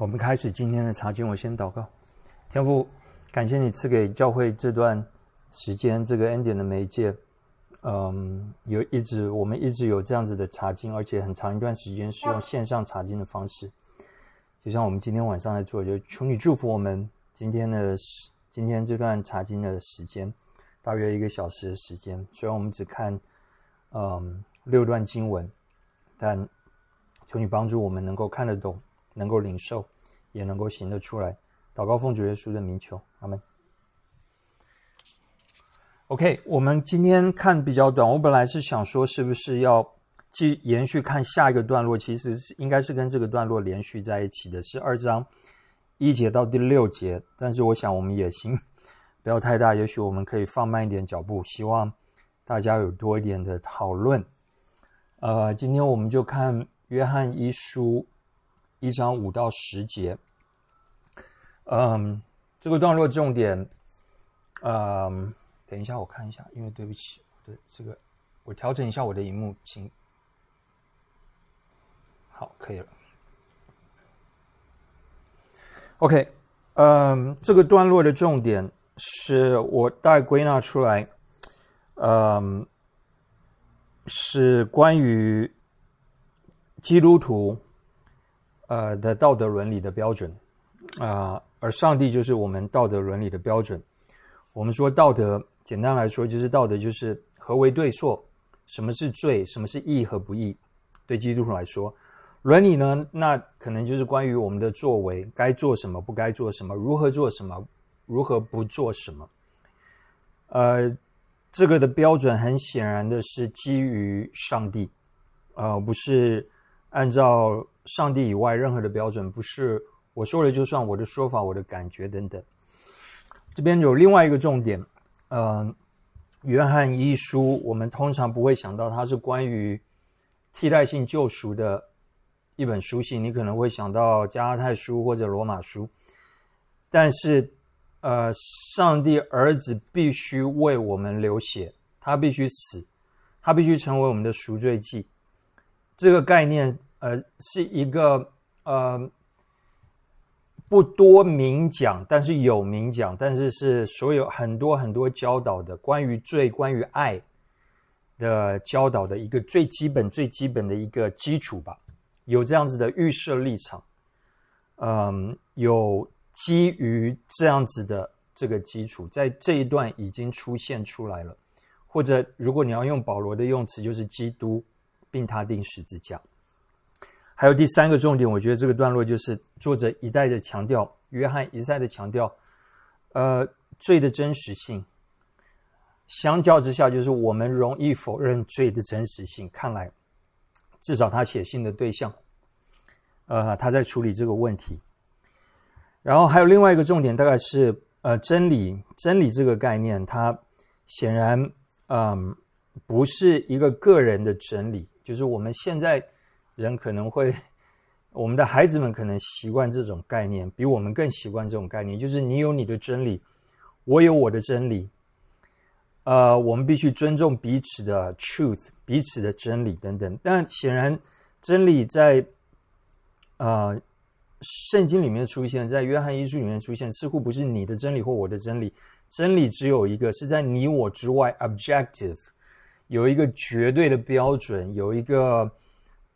我们开始今天的查经，我先祷告，天父，感谢你赐给教会这段时间，这个恩典的媒介，嗯，有一直我们一直有这样子的查经，而且很长一段时间是用线上查经的方式，就像我们今天晚上在做，就求你祝福我们今天的今天这段查经的时间，大约一个小时的时间，虽然我们只看嗯六段经文，但求你帮助我们能够看得懂。能够领受，也能够行得出来。祷告奉主耶稣的名求，阿门。OK，我们今天看比较短。我本来是想说，是不是要继延续看下一个段落？其实是应该是跟这个段落连续在一起的，是二章一节到第六节。但是我想，我们也行，不要太大。也许我们可以放慢一点脚步，希望大家有多一点的讨论。呃，今天我们就看约翰一书。一章五到十节，嗯，这个段落重点，嗯，等一下我看一下，因为对不起，对这个，我调整一下我的荧幕，请，好，可以了。OK，嗯，这个段落的重点是我大概归纳出来，嗯，是关于基督徒。呃的道德伦理的标准啊，而上帝就是我们道德伦理的标准。我们说道德，简单来说就是道德就是何为对错，什么是罪，什么是义和不义。对基督徒来说，伦理呢，那可能就是关于我们的作为，该做什么，不该做什么，如何做什么，如何不做什么。呃，这个的标准很显然的是基于上帝，呃，不是按照。上帝以外任何的标准不是我说了就算，我的说法、我的感觉等等。这边有另外一个重点，嗯，约翰一书，我们通常不会想到它是关于替代性救赎的一本书信，你可能会想到加拉太书或者罗马书。但是，呃，上帝儿子必须为我们流血，他必须死，他必须成为我们的赎罪祭。这个概念。呃，是一个呃不多明讲，但是有明讲，但是是所有很多很多教导的关于罪、关于爱的教导的一个最基本、最基本的一个基础吧。有这样子的预设立场，嗯，有基于这样子的这个基础，在这一段已经出现出来了。或者，如果你要用保罗的用词，就是基督并他定十字架。还有第三个重点，我觉得这个段落就是作者一再的强调，约翰一再的强调，呃，罪的真实性。相较之下，就是我们容易否认罪的真实性。看来，至少他写信的对象，呃，他在处理这个问题。然后还有另外一个重点，大概是呃，真理，真理这个概念，它显然，嗯，不是一个个人的真理，就是我们现在。人可能会，我们的孩子们可能习惯这种概念，比我们更习惯这种概念，就是你有你的真理，我有我的真理，呃，我们必须尊重彼此的 truth，彼此的真理等等。但显然，真理在呃圣经里面出现，在约翰一书里面出现，似乎不是你的真理或我的真理，真理只有一个，是在你我之外，objective，有一个绝对的标准，有一个。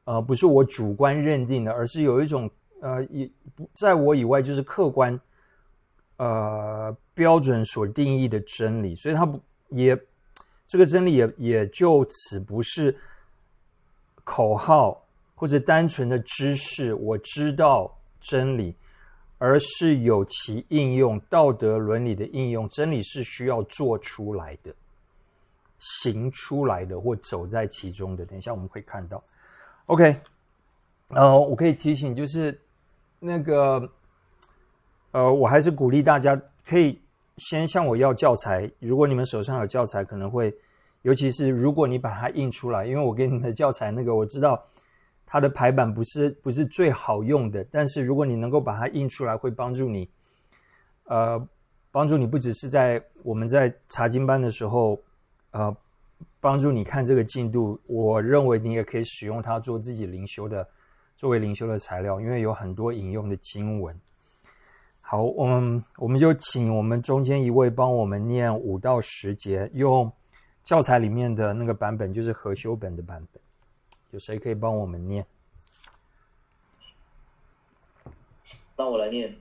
呃，不是我主观认定的，而是有一种呃，也不在我以外就是客观呃标准所定义的真理，所以它不也这个真理也也就此不是口号或者单纯的知识，我知道真理，而是有其应用，道德伦理的应用，真理是需要做出来的，行出来的或走在其中的。等一下我们会看到。OK，呃，我可以提醒，就是那个，呃，我还是鼓励大家可以先向我要教材。如果你们手上有教材，可能会，尤其是如果你把它印出来，因为我给你们的教材那个我知道它的排版不是不是最好用的，但是如果你能够把它印出来，会帮助你，呃，帮助你不只是在我们在查经班的时候，呃。帮助你看这个进度，我认为你也可以使用它做自己灵修的作为灵修的材料，因为有很多引用的经文。好，我们我们就请我们中间一位帮我们念五到十节，用教材里面的那个版本，就是合修本的版本。有谁可以帮我们念？那我来念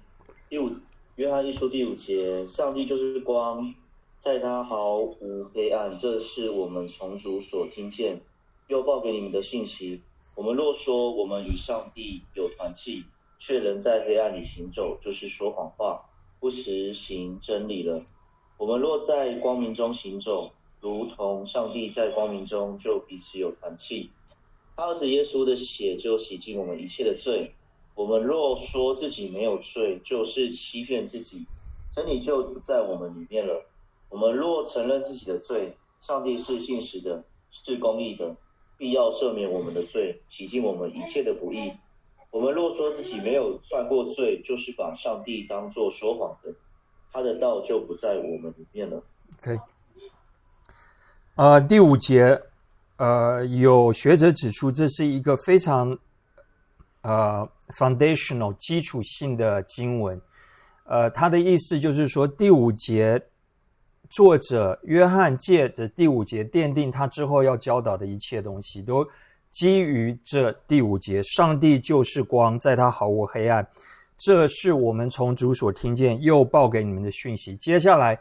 第五约翰一书第五节：上帝就是光，在他毫无黑暗。这是我们从主所听见又报给你们的信息。我们若说我们与上帝有团契，却仍在黑暗里行走，就是说谎话，不实行真理了。我们若在光明中行走，如同上帝在光明中，就彼此有团契。他儿子耶稣的血就洗净我们一切的罪。我们若说自己没有罪，就是欺骗自己，真理就在我们里面了。我们若承认自己的罪，上帝是信实的，是公义的，必要赦免我们的罪，洗净我们一切的不义。我们若说自己没有犯过罪，就是把上帝当作说谎的，他的道就不在我们里面了。OK，呃，第五节，呃，有学者指出，这是一个非常呃 foundational 基础性的经文。呃，他的意思就是说，第五节作者约翰借着第五节奠定他之后要教导的一切东西都。基于这第五节，上帝就是光，在他毫无黑暗。这是我们从主所听见又报给你们的讯息。接下来，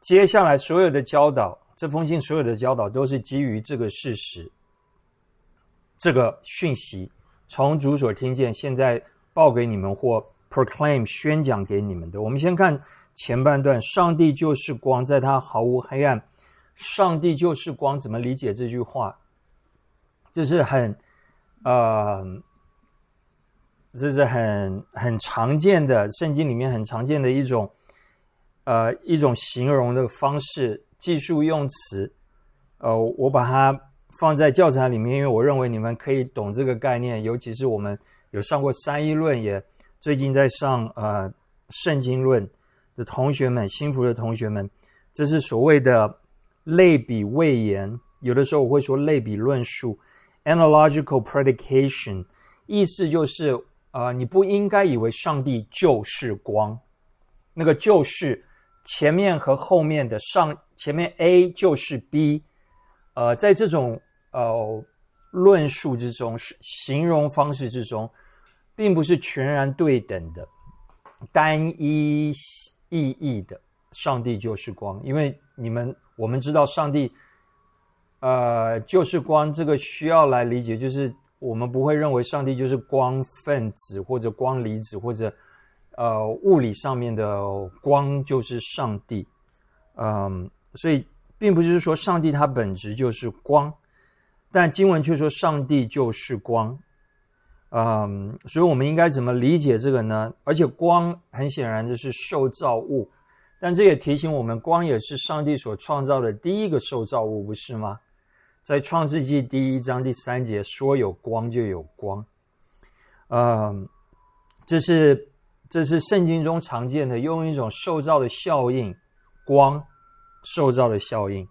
接下来所有的教导，这封信所有的教导都是基于这个事实，这个讯息从主所听见，现在报给你们或 proclaim 宣讲给你们的。我们先看前半段：上帝就是光，在他毫无黑暗。上帝就是光，怎么理解这句话？这是很，呃，这是很很常见的圣经里面很常见的一种，呃，一种形容的方式，技术用词。呃，我把它放在教材里面，因为我认为你们可以懂这个概念，尤其是我们有上过三一论，也最近在上呃圣经论同学们，幸福的同学们，这是所谓的类比位言，有的时候我会说类比论述。Analogical predication，意思就是，呃，你不应该以为上帝就是光，那个就是前面和后面的上前面 A 就是 B，呃，在这种呃论述之中，形容方式之中，并不是全然对等的、单一意义的。上帝就是光，因为你们我们知道上帝。呃，就是光这个需要来理解，就是我们不会认为上帝就是光分子或者光离子或者呃物理上面的光就是上帝，嗯，所以并不是说上帝它本质就是光，但经文却说上帝就是光，嗯，所以我们应该怎么理解这个呢？而且光很显然的是受造物，但这也提醒我们，光也是上帝所创造的第一个受造物，不是吗？在创世纪第一章第三节说：“有光就有光。”嗯，这是这是圣经中常见的用一种受造的效应，光受造的效应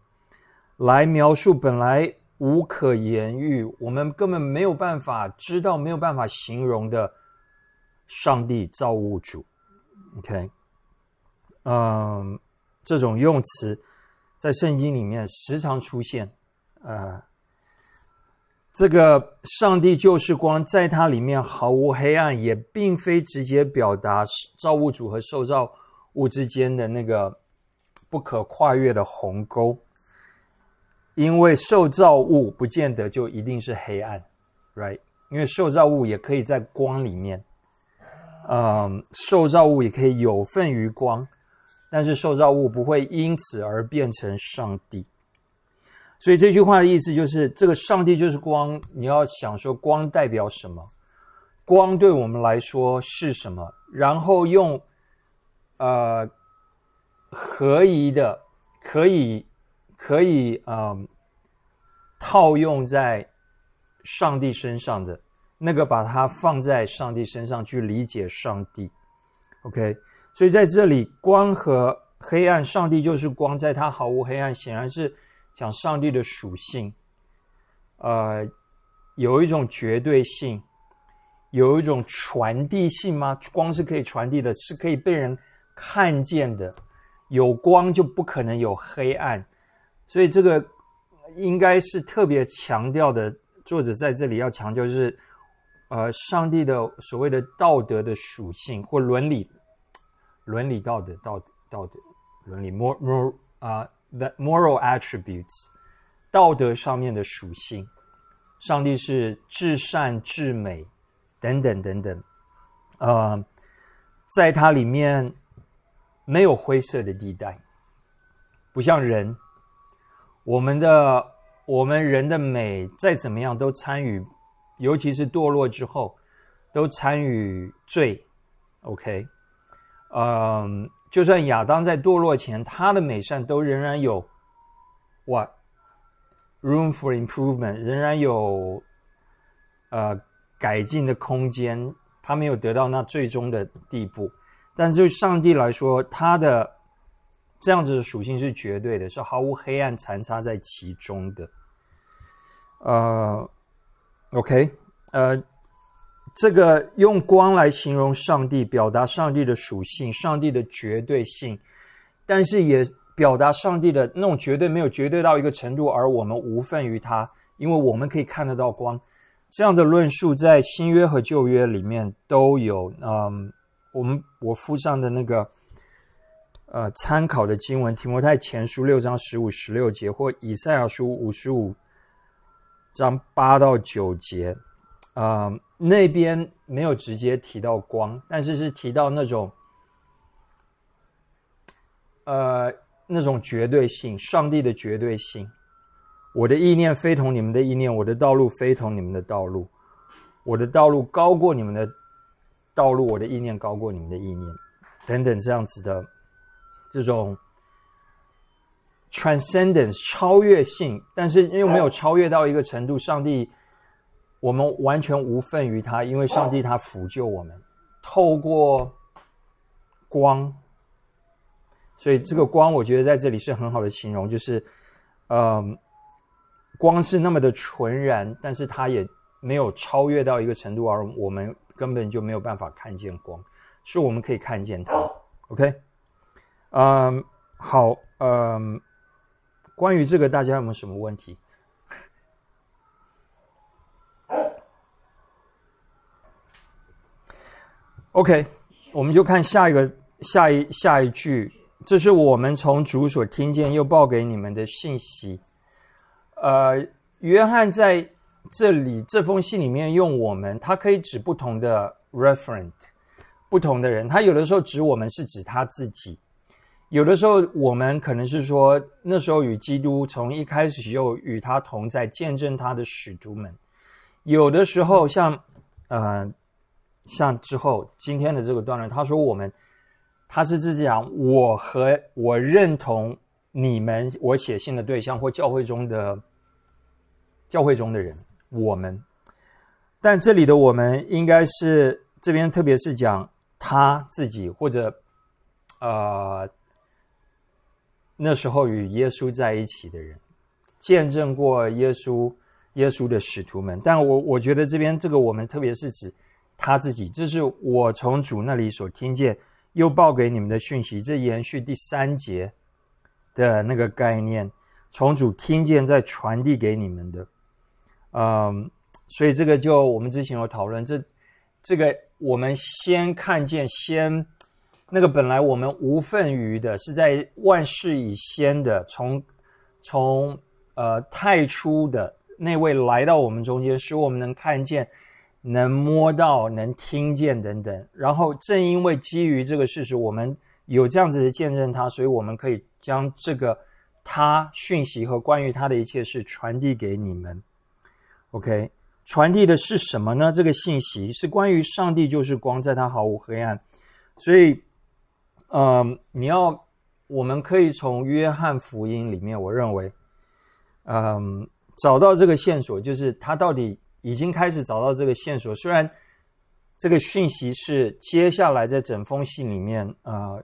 来描述本来无可言喻、我们根本没有办法知道、没有办法形容的上帝造物主。OK，嗯，这种用词在圣经里面时常出现。呃，这个上帝就是光，在它里面毫无黑暗，也并非直接表达造物主和受造物之间的那个不可跨越的鸿沟。因为受造物不见得就一定是黑暗，right？因为受造物也可以在光里面，嗯，受造物也可以有份于光，但是受造物不会因此而变成上帝。所以这句话的意思就是，这个上帝就是光。你要想说光代表什么？光对我们来说是什么？然后用呃合宜的，可以可以嗯套用在上帝身上的那个，把它放在上帝身上去理解上帝。OK，所以在这里，光和黑暗，上帝就是光，在它毫无黑暗，显然是。讲上帝的属性，呃，有一种绝对性，有一种传递性吗？光是可以传递的，是可以被人看见的。有光就不可能有黑暗，所以这个应该是特别强调的。作者在这里要强调，就是呃，上帝的所谓的道德的属性或伦理、伦理道德、道德道德伦理 moral 啊，the moral attributes 道德上面的属性。上帝是至善至美，等等等等，呃，在它里面没有灰色的地带，不像人，我们的我们人的美再怎么样都参与，尤其是堕落之后，都参与罪。OK，嗯，就算亚当在堕落前，他的美善都仍然有 what。Room for improvement，仍然有呃改进的空间。他没有得到那最终的地步，但是对上帝来说，他的这样子的属性是绝对的，是毫无黑暗残差在其中的。呃，OK，呃，这个用光来形容上帝，表达上帝的属性，上帝的绝对性，但是也。表达上帝的那种绝对没有绝对到一个程度，而我们无份于他，因为我们可以看得到光。这样的论述在新约和旧约里面都有。嗯，我们我附上的那个呃参考的经文，提摩太前书六章十五十六节，或以赛亚书五十五章八到九节，啊，那边没有直接提到光，但是是提到那种，呃。那种绝对性，上帝的绝对性。我的意念非同你们的意念，我的道路非同你们的道路，我的道路高过你们的道路，我的意念高过你们的意念，等等这样子的这种 transcendence 超越性，但是又没有超越到一个程度，上帝我们完全无份于他，因为上帝他辅救我们，透过光。所以这个光，我觉得在这里是很好的形容，就是，嗯，光是那么的纯然，但是它也没有超越到一个程度，而我们根本就没有办法看见光，是我们可以看见它。OK，嗯，好，嗯，关于这个，大家有没有什么问题？OK，我们就看下一个，下一下一句。这是我们从主所听见又报给你们的信息。呃，约翰在这里这封信里面用我们，他可以指不同的 referent，不同的人。他有的时候指我们是指他自己，有的时候我们可能是说那时候与基督从一开始就与他同在，见证他的使徒们。有的时候像呃像之后今天的这个段落，他说我们。他是自己讲，我和我认同你们，我写信的对象或教会中的教会中的人，我们。但这里的我们应该是这边，特别是讲他自己或者呃那时候与耶稣在一起的人，见证过耶稣耶稣的使徒们。但我我觉得这边这个我们，特别是指他自己，这是我从主那里所听见。又报给你们的讯息，这延续第三节的那个概念，从主听见再传递给你们的，嗯，所以这个就我们之前有讨论，这这个我们先看见，先那个本来我们无份于的，是在万事以先的，从从呃太初的那位来到我们中间，使我们能看见。能摸到、能听见等等，然后正因为基于这个事实，我们有这样子的见证他，所以我们可以将这个他讯息和关于他的一切事传递给你们。OK，传递的是什么呢？这个信息是关于上帝就是光，在他毫无黑暗。所以，嗯，你要我们可以从约翰福音里面，我认为，嗯，找到这个线索，就是他到底。已经开始找到这个线索，虽然这个讯息是接下来在整封信里面，呃，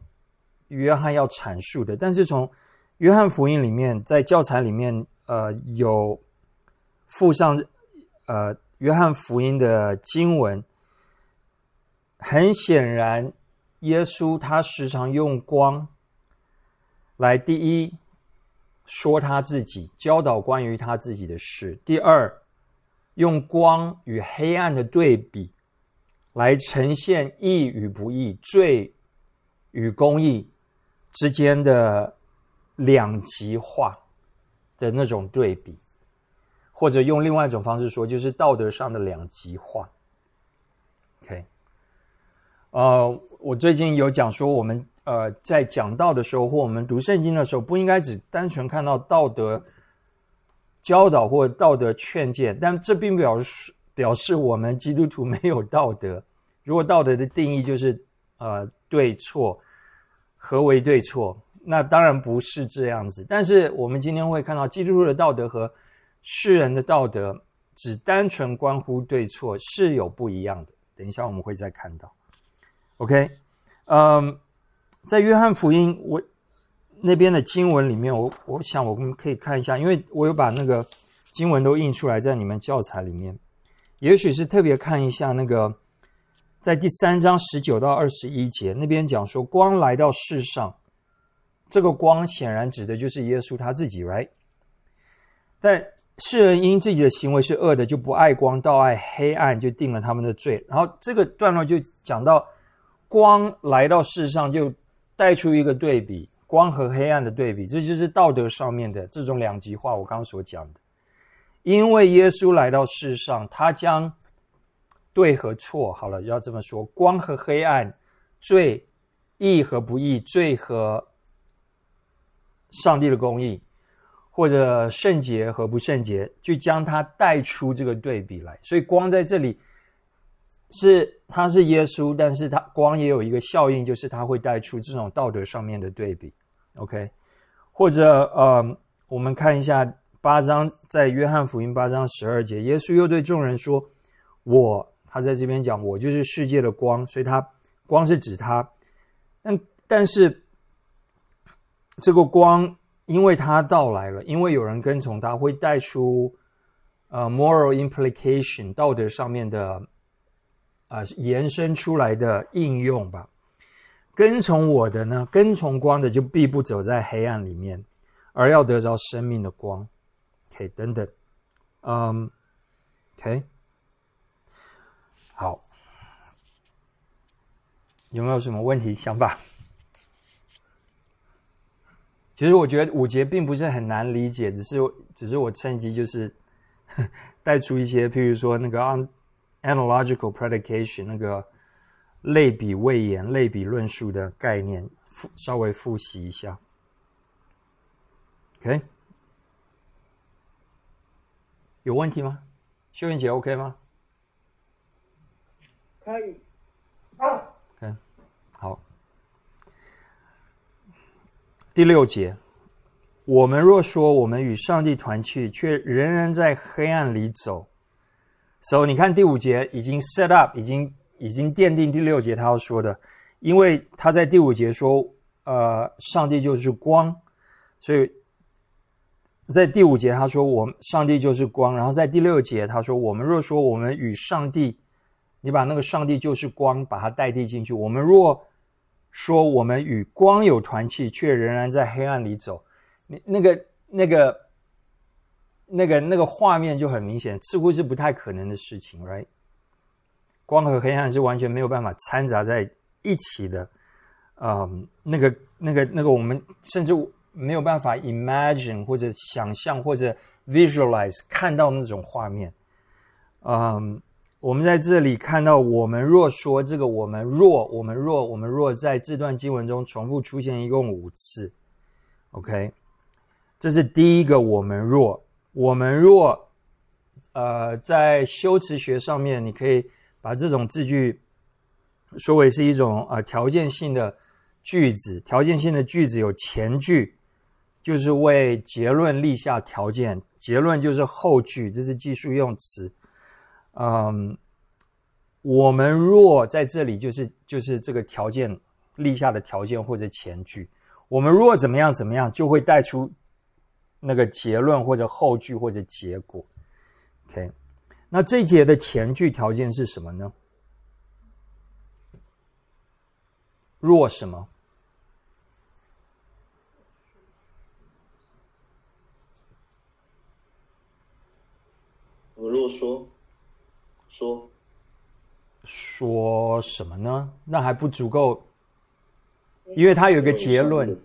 约翰要阐述的，但是从约翰福音里面，在教材里面，呃，有附上呃约翰福音的经文，很显然，耶稣他时常用光来第一说他自己，教导关于他自己的事；第二，用光与黑暗的对比来呈现义与不义、罪与公义之间的两极化的那种对比，或者用另外一种方式说，就是道德上的两极化。OK，呃，我最近有讲说，我们呃在讲道的时候，或我们读圣经的时候，不应该只单纯看到道德教导或道德劝诫，但这并不表示表示我们基督徒没有道德。如果道德的定义就是呃对错，何为对错？那当然不是这样子。但是我们今天会看到，基督徒的道德和世人的道德，只单纯关乎对错是有不一样的。等一下，我们会再看到。OK，嗯，在约翰福音我那边的经文里面，我我想我们可以看一下，因为我有把那个经文都印出来在你们教材里面。也许是特别看一下那个，在第三章十九到二十一节那边讲说，光来到世上，这个光显然指的就是耶稣他自己，right？但世人因自己的行为是恶的，就不爱光，倒爱黑暗，就定了他们的罪。然后这个段落就讲到，光来到世上，就带出一个对比，光和黑暗的对比，这就是道德上面的这种两极化。我刚刚所讲的，因为耶稣来到世上，他将对和错，好了，要这么说，光和黑暗，罪义和不义，罪和上帝的公义。或者圣洁和不圣洁，就将它带出这个对比来。所以光在这里是它是耶稣，但是它光也有一个效应，就是它会带出这种道德上面的对比。OK，或者呃，我们看一下八章，在约翰福音八章十二节，耶稣又对众人说：“我，他在这边讲，我就是世界的光。”所以他光是指他，但但是这个光。因为他到来了，因为有人跟从他，会带出呃 moral implication 道德上面的啊延伸出来的应用吧。跟从我的呢，跟从光的就必不走在黑暗里面，而要得着生命的光。OK，等等，嗯，OK，好，有没有什么问题想法？其实我觉得五节并不是很难理解，只是只是我趁机就是 带出一些，譬如说那个 analogical predication 那个类比位言、类比论述的概念，复稍微复习一下。OK，有问题吗？秀英姐 OK 吗？可以。OK，好。第六节，我们若说我们与上帝团契，却仍然在黑暗里走。所以你看第五节已经 set up，已经已经奠定第六节他要说的，因为他在第五节说，呃，上帝就是光，所以在第五节他说我上帝就是光，然后在第六节他说我们若说我们与上帝，你把那个上帝就是光把它代替进去，我们若。说我们与光有团契，却仍然在黑暗里走，你那个、那个、那个、那个画面就很明显，似乎是不太可能的事情，right？光和黑暗是完全没有办法掺杂在一起的，嗯，那个、那个、那个，我们甚至没有办法 imagine 或者想象或者 visualize 看到那种画面，嗯。我们在这里看到，我们若说这个，我们若，我们若，我们若在这段经文中重复出现一共五次，OK，这是第一个。我们若，我们若，呃，在修辞学上面，你可以把这种字句说为是一种呃条件性的句子。条件性的句子有前句，就是为结论立下条件；结论就是后句，这是技术用词。嗯，我们若在这里，就是就是这个条件立下的条件或者前句，我们若怎么样怎么样，就会带出那个结论或者后句或者结果。OK，那这节的前句条件是什么呢？若什么？我若说说说什么呢？那还不足够，因为他有一个结论，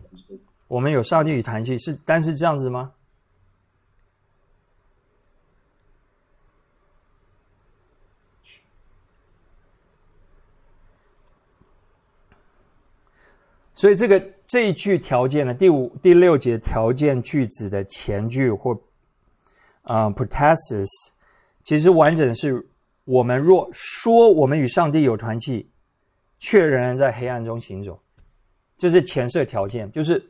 我们有上帝与团契是，但是这样子吗？所以这个这一句条件呢，第五、第六节条件句子的前句或啊 p r o t e s t s 其实完整是。我们若说我们与上帝有团契，却仍然在黑暗中行走，这是前设条件。就是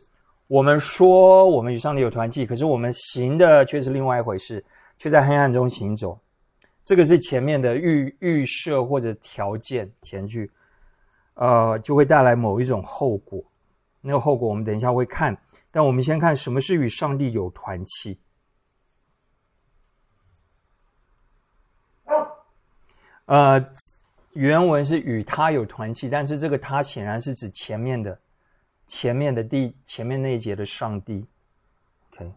我们说我们与上帝有团契，可是我们行的却是另外一回事，却在黑暗中行走。这个是前面的预预设或者条件前句，呃，就会带来某一种后果。那个后果我们等一下会看，但我们先看什么是与上帝有团契。呃，原文是与他有团契，但是这个他显然是指前面的，前面的第前面那一节的上帝。OK，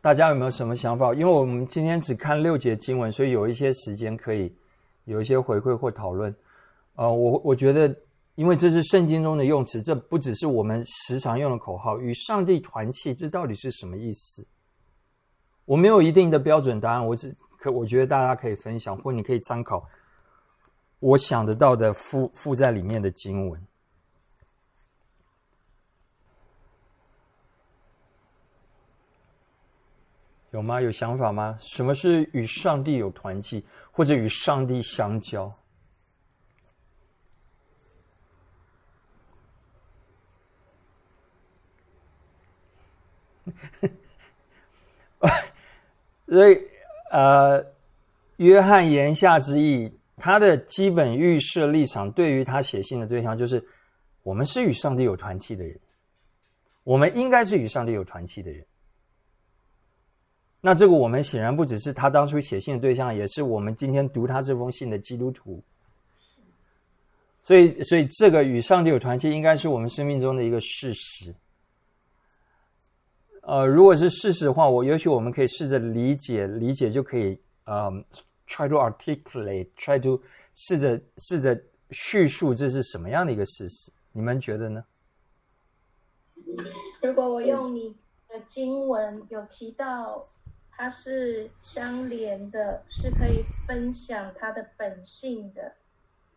大家有没有什么想法？因为我们今天只看六节经文，所以有一些时间可以有一些回馈或讨论。呃，我我觉得。因为这是圣经中的用词，这不只是我们时常用的口号。与上帝团契，这到底是什么意思？我没有一定的标准答案，我只可我觉得大家可以分享，或你可以参考我想得到的附附在里面的经文。有吗？有想法吗？什么是与上帝有团契，或者与上帝相交？所以，呃，约翰言下之意，他的基本预设立场，对于他写信的对象，就是我们是与上帝有团契的人，我们应该是与上帝有团契的人。那这个我们显然不只是他当初写信的对象，也是我们今天读他这封信的基督徒。所以，所以这个与上帝有团契，应该是我们生命中的一个事实。呃，如果是事实的话，我也许我们可以试着理解，理解就可以，嗯，try to articulate，try to 试着试着叙述这是什么样的一个事实？你们觉得呢？如果我用你的经文有提到它是相连的，是可以分享它的本性的，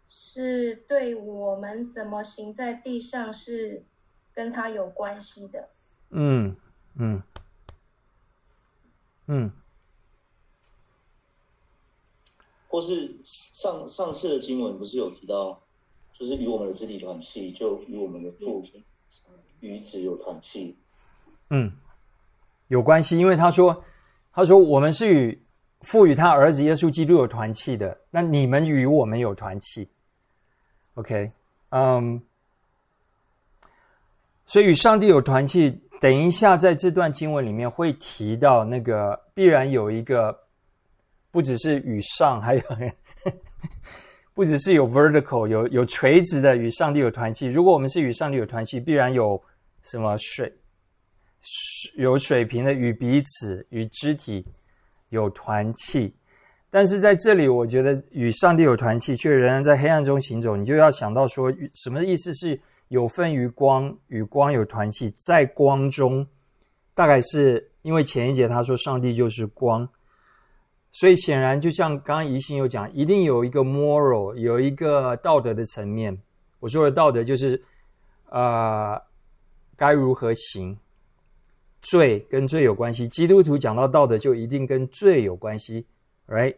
是对我们怎么行在地上是跟它有关系的。嗯。嗯，嗯，或是上上次的经文不是有提到，就是与我们的肢体团契，就与我们的父与子有团契。嗯，有关系，因为他说，他说我们是与赋予他儿子耶稣基督有团契的，那你们与我们有团契。OK，嗯，所以与上帝有团契。等一下，在这段经文里面会提到那个必然有一个，不只是与上，还有 不只是有 vertical 有有垂直的与上帝有团契。如果我们是与上帝有团契，必然有什么水有水平的与彼此与肢体有团契。但是在这里，我觉得与上帝有团契，却仍然在黑暗中行走，你就要想到说，什么意思是？有分于光与光有团契，在光中，大概是因为前一节他说上帝就是光，所以显然就像刚刚怡心有讲，一定有一个 moral，有一个道德的层面。我说的道德就是，呃，该如何行，罪跟罪有关系。基督徒讲到道德，就一定跟罪有关系，right？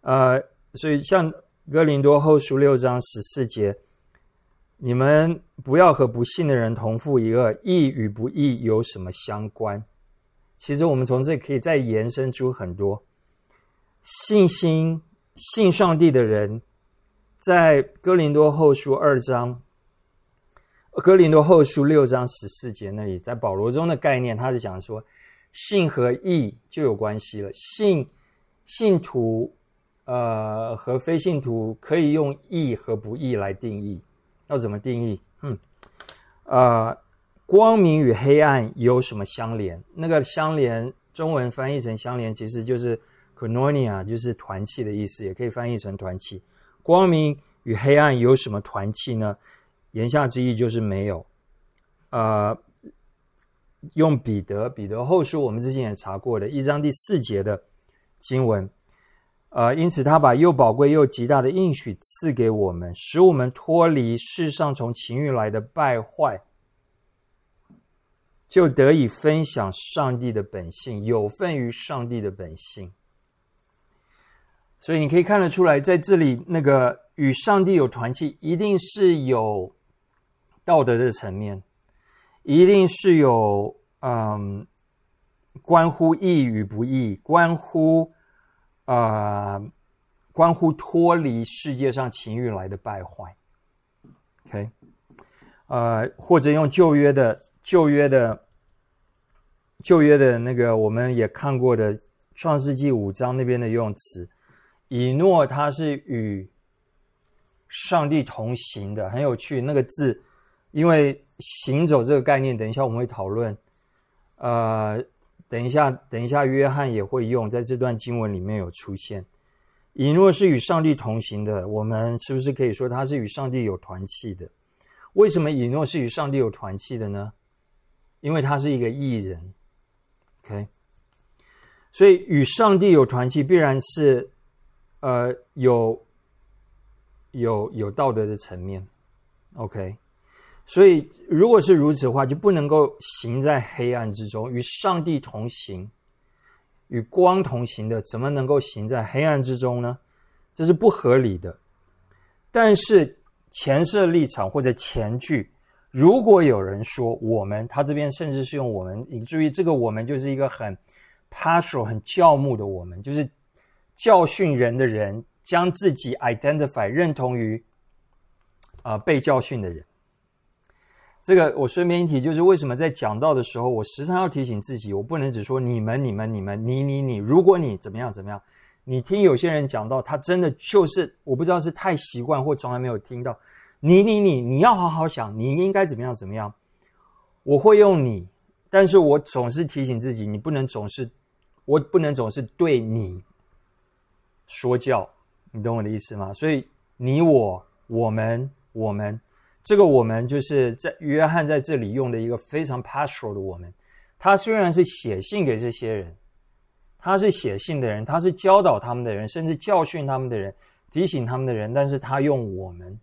呃，所以像哥林多后书六章十四节。你们不要和不信的人同负一个义与不义有什么相关？其实我们从这可以再延伸出很多信心、信上帝的人，在哥林多后书二章、哥林多后书六章十四节那里，在保罗中的概念，他是讲说，信和义就有关系了。信信徒呃和非信徒可以用义和不义来定义。要怎么定义？嗯，呃，光明与黑暗有什么相连？那个相连，中文翻译成相连，其实就是 koinonia，就是团契的意思，也可以翻译成团契。光明与黑暗有什么团契呢？言下之意就是没有。呃，用彼得彼得后书，我们之前也查过的一章第四节的经文。呃，因此他把又宝贵又极大的应许赐给我们，使我们脱离世上从情欲来的败坏，就得以分享上帝的本性，有份于上帝的本性。所以你可以看得出来，在这里那个与上帝有团契，一定是有道德的层面，一定是有嗯，关乎义与不义，关乎。呃，关乎脱离世界上情欲来的败坏，OK，呃，或者用旧约的旧约的旧约的那个我们也看过的创世纪五章那边的用词，以诺他是与上帝同行的，很有趣那个字，因为行走这个概念，等一下我们会讨论，呃。等一下，等一下，约翰也会用在这段经文里面有出现。以诺是与上帝同行的，我们是不是可以说他是与上帝有团契的？为什么以诺是与上帝有团契的呢？因为他是一个艺人，OK。所以与上帝有团契，必然是呃有有有道德的层面，OK。所以，如果是如此的话，就不能够行在黑暗之中，与上帝同行，与光同行的，怎么能够行在黑暗之中呢？这是不合理的。但是前设立场或者前句，如果有人说我们，他这边甚至是用我们，你注意这个我们就是一个很 partial、很教牧的我们，就是教训人的人，将自己 identify 认同于啊被教训的人。这个我顺便一提，就是为什么在讲到的时候，我时常要提醒自己，我不能只说你们、你们、你们、你、你、你。如果你怎么样怎么样，你听有些人讲到，他真的就是我不知道是太习惯或从来没有听到。你、你、你，你要好好想，你应该怎么样怎么样。我会用你，但是我总是提醒自己，你不能总是，我不能总是对你说教，你懂我的意思吗？所以你、我、我们、我们。这个我们就是在约翰在这里用的一个非常 pastoral 的我们，他虽然是写信给这些人，他是写信的人，他是教导他们的人，甚至教训他们的人，提醒他们的人，但是他用我们。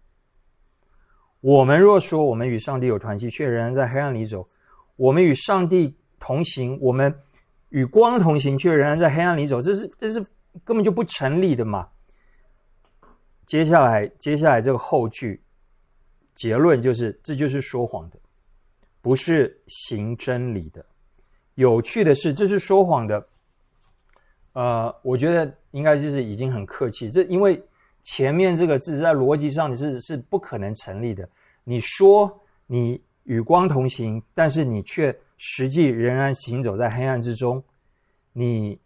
我们若说我们与上帝有团契，却仍然在黑暗里走；我们与上帝同行，我们与光同行，却仍然在黑暗里走，这是这是根本就不成立的嘛。接下来，接下来这个后句。结论就是，这就是说谎的，不是行真理的。有趣的是，这是说谎的。呃，我觉得应该就是已经很客气。这因为前面这个字在逻辑上是是不可能成立的。你说你与光同行，但是你却实际仍然行走在黑暗之中，你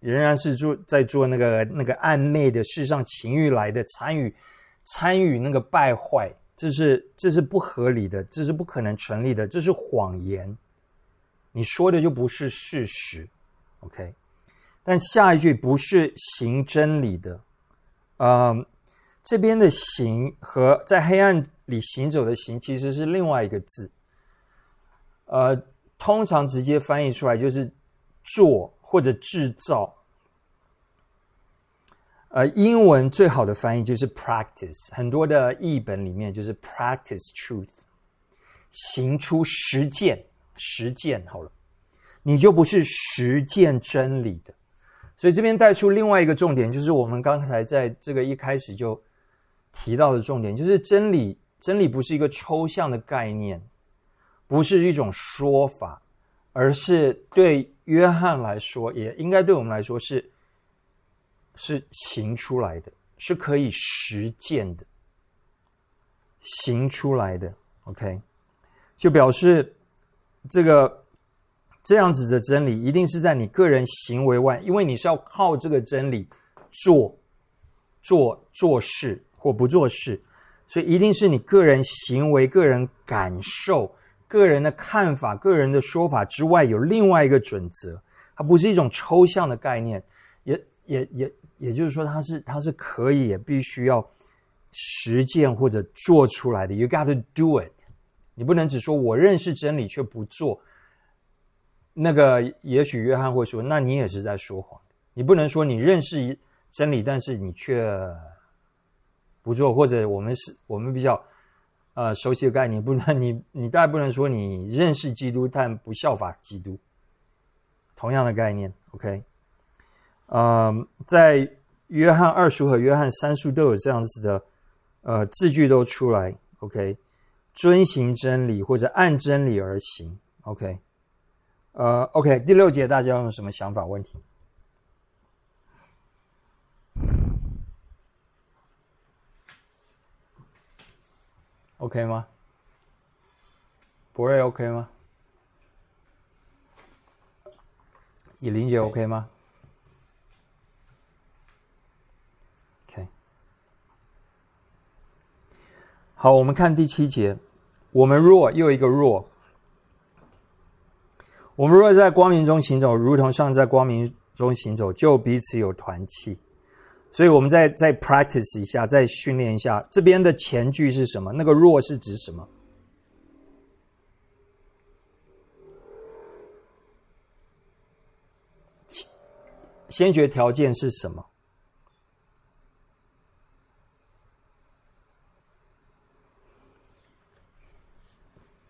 仍然是做在做那个那个暧昧的世上情欲来的参与参与那个败坏。这是这是不合理的，这是不可能成立的，这是谎言。你说的就不是事实，OK？但下一句不是行真理的，嗯，这边的行和在黑暗里行走的行其实是另外一个字，呃，通常直接翻译出来就是做或者制造。呃，英文最好的翻译就是 practice，很多的译本里面就是 practice truth，行出实践，实践好了，你就不是实践真理的。所以这边带出另外一个重点，就是我们刚才在这个一开始就提到的重点，就是真理，真理不是一个抽象的概念，不是一种说法，而是对约翰来说，也应该对我们来说是。是行出来的，是可以实践的，行出来的。OK，就表示这个这样子的真理，一定是在你个人行为外，因为你是要靠这个真理做做做事或不做事，所以一定是你个人行为、个人感受、个人的看法、个人的说法之外，有另外一个准则，它不是一种抽象的概念，也也也也就是说，它是它是可以也必须要实践或者做出来的。You got to do it，你不能只说我认识真理却不做。那个也许约翰会说：“那你也是在说谎。你不能说你认识真理，但是你却不做。或者我们是我们比较呃熟悉的概念，不能你你大概不能说你认识基督，但不效法基督。同样的概念，OK？嗯，在约翰二书和约翰三书都有这样子的呃字句都出来，OK？遵行真理或者按真理而行，OK？呃，OK，第六节大家有什么想法、问题？OK 吗？博瑞 OK 吗？以琳姐 OK 吗？OK，好，我们看第七节，我们若又一个若。我们若在光明中行走，如同上在光明中行走，就彼此有团契。所以，我们再再 practice 一下，再训练一下。这边的前句是什么？那个若是指什么？先决条件是什么？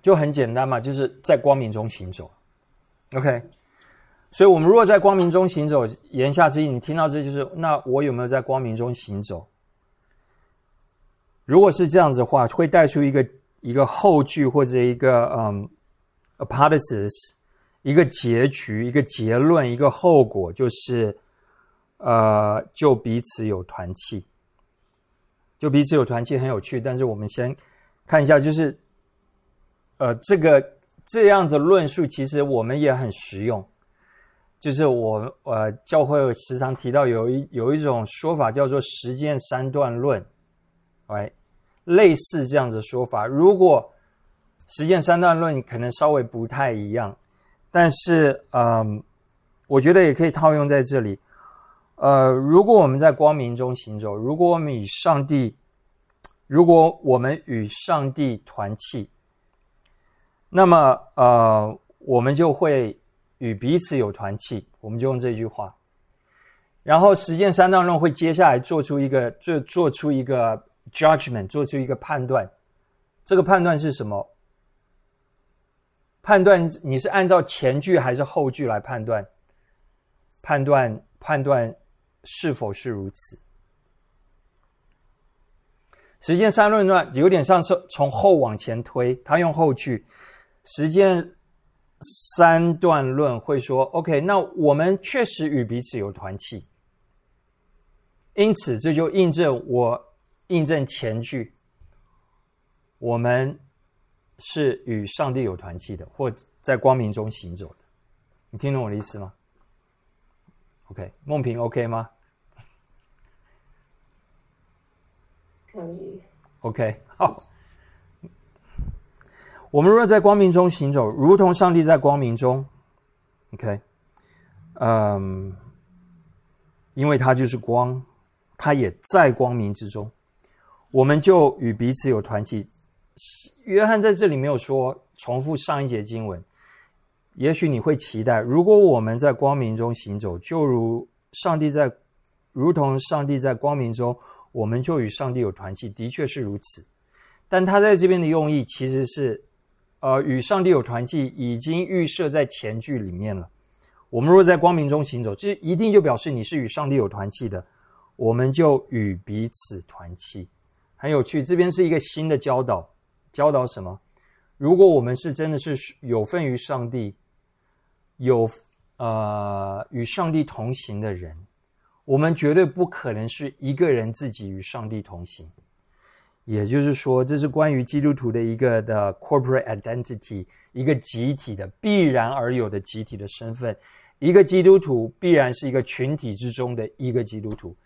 就很简单嘛，就是在光明中行走。OK，所以，我们如果在光明中行走，言下之意，你听到这就是，那我有没有在光明中行走？如果是这样子的话，会带出一个一个后句或者一个嗯，apothesis，一个结局，一个结论，一个后果，就是呃，就彼此有团契，就彼此有团契，很有趣。但是我们先看一下，就是呃，这个。这样的论述其实我们也很实用，就是我呃教会时常提到有一有一种说法叫做实践三段论，哎，类似这样子说法。如果实践三段论可能稍微不太一样，但是嗯，我觉得也可以套用在这里。呃，如果我们在光明中行走，如果我们与上帝，如果我们与上帝团契。那么，呃，我们就会与彼此有团契，我们就用这句话。然后，实践三段论会接下来做出一个，做做出一个 judgment，做出一个判断。这个判断是什么？判断你是按照前句还是后句来判断？判断判断是否是如此？实践三论断有点像是从后往前推，他用后句。实践三段论会说：“OK，那我们确实与彼此有团契，因此这就印证我印证前句，我们是与上帝有团契的，或在光明中行走的。你听懂我的意思吗？OK，梦萍 OK 吗？可以。OK，好。”我们若在光明中行走，如同上帝在光明中，OK，嗯，因为他就是光，他也在光明之中，我们就与彼此有团契。约翰在这里没有说重复上一节经文，也许你会期待，如果我们在光明中行走，就如上帝在，如同上帝在光明中，我们就与上帝有团契。的确是如此，但他在这边的用意其实是。呃，与上帝有团契已经预设在前句里面了。我们若在光明中行走，这一定就表示你是与上帝有团契的。我们就与彼此团契，很有趣。这边是一个新的教导，教导什么？如果我们是真的是有份于上帝，有呃与上帝同行的人，我们绝对不可能是一个人自己与上帝同行。也就是说，这是关于基督徒的一个的 corporate identity，一个集体的必然而有的集体的身份。一个基督徒必然是一个群体之中的一个基督徒。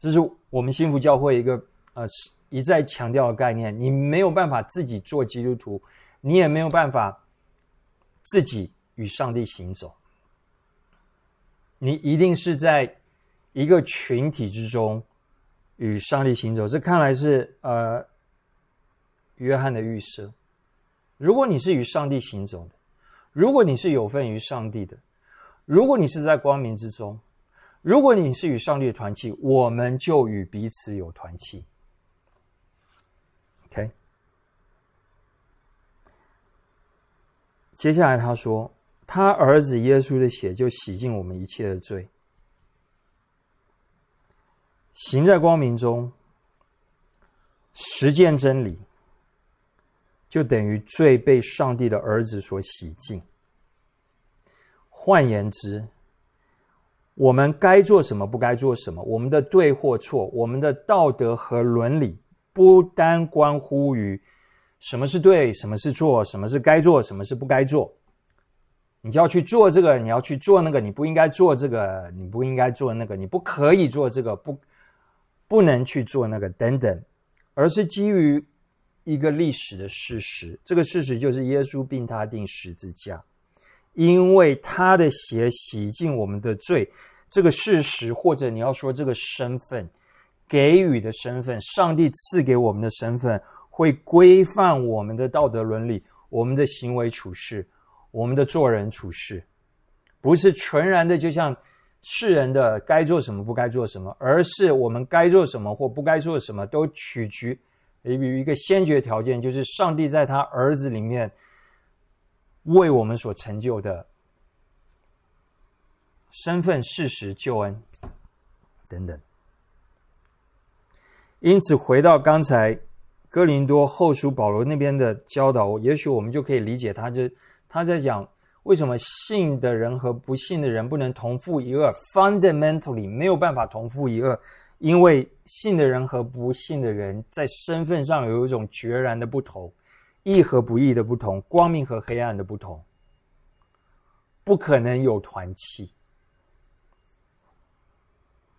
这是我们幸福教会一个呃一再强调的概念。你没有办法自己做基督徒，你也没有办法自己与上帝行走。你一定是在一个群体之中与上帝行走。这看来是呃约翰的预设。如果你是与上帝行走的，如果你是有份于上帝的，如果你是在光明之中。如果你是与上帝的团契，我们就与彼此有团契。OK，接下来他说，他儿子耶稣的血就洗净我们一切的罪。行在光明中，实践真理，就等于最被上帝的儿子所洗净。换言之，我们该做什么，不该做什么？我们的对或错，我们的道德和伦理，不单关乎于什么是对，什么是错，什么是该做，什么是不该做。你就要去做这个，你要去做那个，你不应该做这个，你不应该做那个，你不可以做这个，不不能去做那个，等等。而是基于一个历史的事实，这个事实就是耶稣并他定十字架。因为他的血洗净我们的罪，这个事实，或者你要说这个身份，给予的身份，上帝赐给我们的身份，会规范我们的道德伦理，我们的行为处事，我们的做人处事，不是纯然的就像世人的该做什么不该做什么，而是我们该做什么或不该做什么，都取决于一个先决条件，就是上帝在他儿子里面。为我们所成就的身份、事实、救恩等等。因此，回到刚才哥林多后书保罗那边的教导，也许我们就可以理解，他就他在讲为什么信的人和不信的人不能同父一恶，fundamentally 没有办法同父一恶，因为信的人和不信的人在身份上有一种决然的不同。义和不义的不同，光明和黑暗的不同，不可能有团契。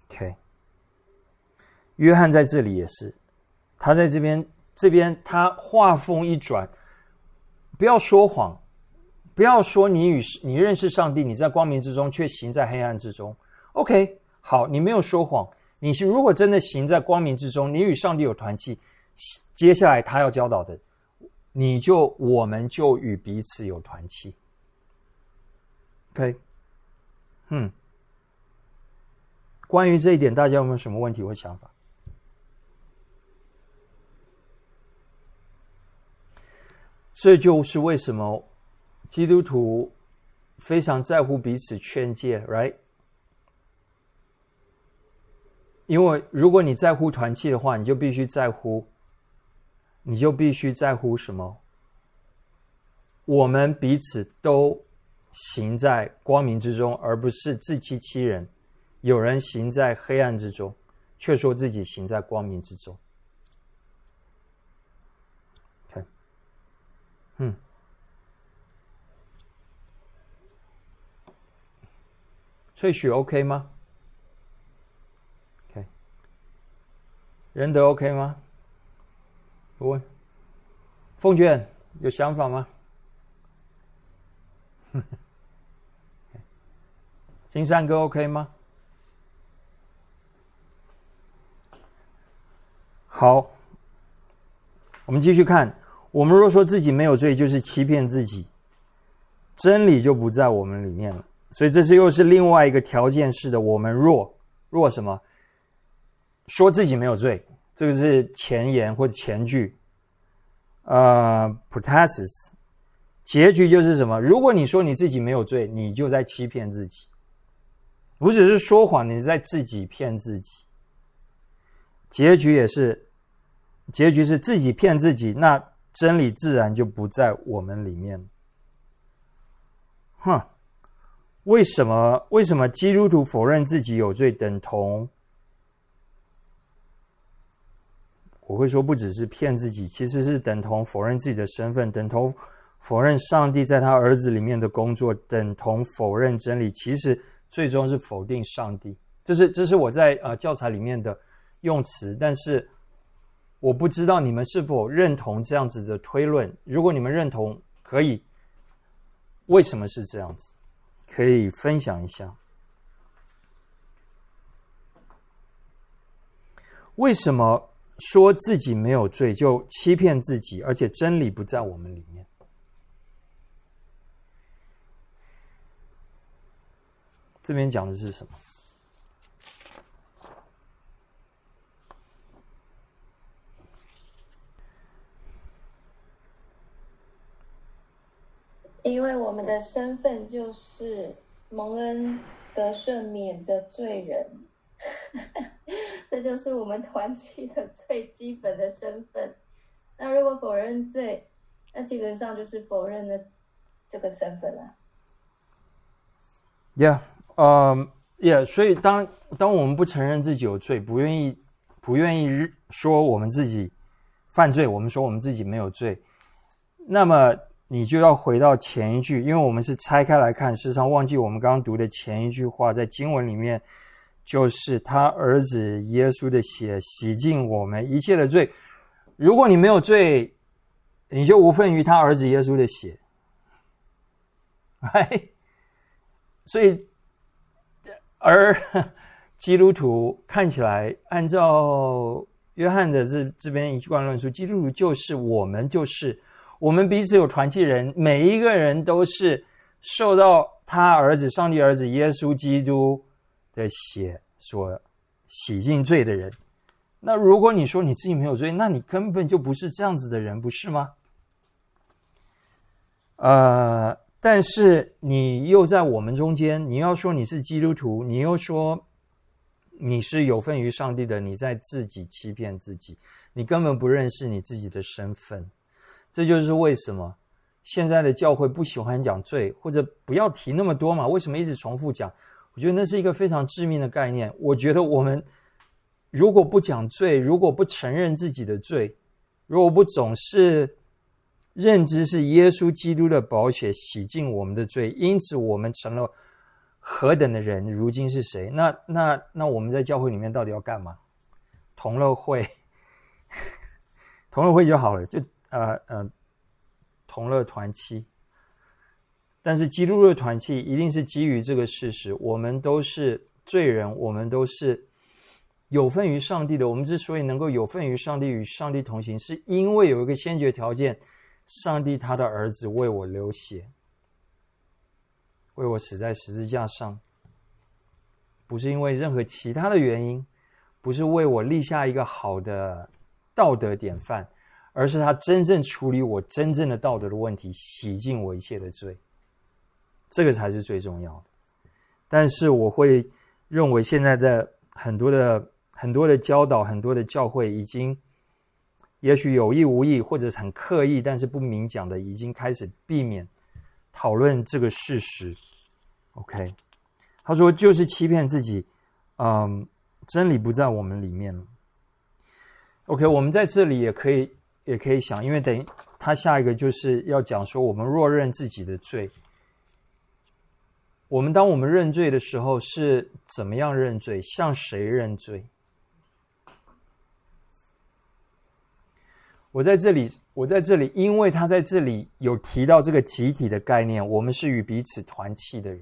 OK，约翰在这里也是，他在这边这边，他话锋一转，不要说谎，不要说你与你认识上帝，你在光明之中却行在黑暗之中。OK，好，你没有说谎，你是如果真的行在光明之中，你与上帝有团契，接下来他要教导的。你就我们就与彼此有团契，OK，嗯，关于这一点，大家有没有什么问题或想法？这就是为什么基督徒非常在乎彼此劝诫，right？因为如果你在乎团契的话，你就必须在乎。你就必须在乎什么？我们彼此都行在光明之中，而不是自欺欺人。有人行在黑暗之中，却说自己行在光明之中。看，嗯，萃取 OK 吗？OK，仁德 OK 吗？问，凤娟有想法吗？金山哥 OK 吗？好，我们继续看。我们若说自己没有罪，就是欺骗自己，真理就不在我们里面了。所以这是又是另外一个条件式的。我们若若什么，说自己没有罪。这个是前言或者前句，呃 p r o t a s i s 结局就是什么？如果你说你自己没有罪，你就在欺骗自己，不只是说谎，你在自己骗自己。结局也是，结局是自己骗自己，那真理自然就不在我们里面。哼，为什么？为什么基督徒否认自己有罪，等同？我会说不只是骗自己，其实是等同否认自己的身份，等同否认上帝在他儿子里面的工作，等同否认真理。其实最终是否定上帝。这是这是我在呃教材里面的用词，但是我不知道你们是否认同这样子的推论。如果你们认同，可以为什么是这样子？可以分享一下。为什么说自己没有罪就欺骗自己，而且真理不在我们里面？这边讲的是什么？因为我们的身份就是蒙恩得赦免的罪人，这就是我们团体的最基本的身份。那如果否认罪，那基本上就是否认了这个身份了。Yeah，呃，Yeah，所以当当我们不承认自己有罪，不愿意不愿意说我们自己犯罪，我们说我们自己没有罪，那么。你就要回到前一句，因为我们是拆开来看，事实上忘记我们刚刚读的前一句话，在经文里面就是他儿子耶稣的血洗净我们一切的罪。如果你没有罪，你就无份于他儿子耶稣的血。哎，所以而基督徒看起来，按照约翰的这这边一贯论述，基督徒就是我们就是。我们彼此有团契人，每一个人都是受到他儿子、上帝儿子耶稣基督的血所洗净罪的人。那如果你说你自己没有罪，那你根本就不是这样子的人，不是吗？呃，但是你又在我们中间，你要说你是基督徒，你又说你是有份于上帝的，你在自己欺骗自己，你根本不认识你自己的身份。这就是为什么现在的教会不喜欢讲罪，或者不要提那么多嘛？为什么一直重复讲？我觉得那是一个非常致命的概念。我觉得我们如果不讲罪，如果不承认自己的罪，如果不总是认知是耶稣基督的宝血洗净我们的罪，因此我们成了何等的人？如今是谁？那那那我们在教会里面到底要干嘛？同乐会，同乐会就好了，就。呃呃，同乐团契，但是基督的团契一定是基于这个事实：我们都是罪人，我们都是有份于上帝的。我们之所以能够有份于上帝，与上帝同行，是因为有一个先决条件：上帝他的儿子为我流血，为我死在十字架上，不是因为任何其他的原因，不是为我立下一个好的道德典范。而是他真正处理我真正的道德的问题，洗净我一切的罪，这个才是最重要的。但是我会认为，现在的很多的很多的教导，很多的教会已经，也许有意无意或者很刻意，但是不明讲的，已经开始避免讨论这个事实。OK，他说就是欺骗自己，嗯，真理不在我们里面了。OK，我们在这里也可以。也可以想，因为等他下一个就是要讲说，我们若认自己的罪，我们当我们认罪的时候是怎么样认罪？向谁认罪？我在这里，我在这里，因为他在这里有提到这个集体的概念，我们是与彼此团契的人。